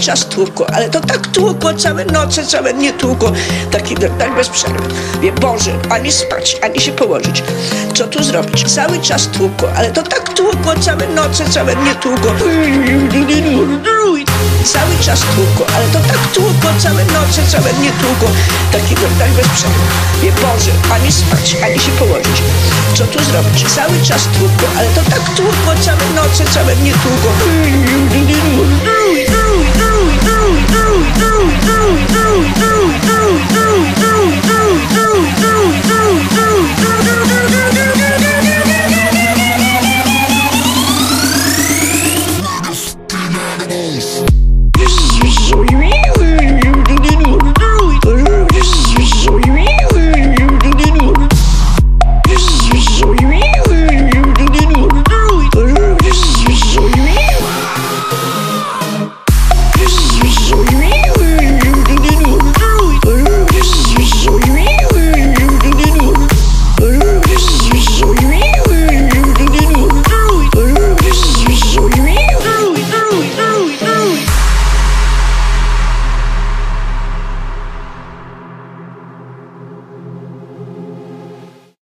czas tłukło, ale to tak tłukło, całe noce, całe dnie tłukło, taki, tak bez przerwy. Wie, Boże, ani spać, ani się położyć. Co tu zrobić? Cały czas tłukło, ale to tak tłukło, całe noce, całe dnie tłukło. Cały czas tłukło, ale to tak tłukło, całe noce, całe dnie tłukło, taki, tak bez przerwy. Wie, Boże, ani spać, ani się położyć. Co tu zrobić? Cały czas tłukło, ale to tak tłukło, całe noce, całe dnie tłukło. Parabéns.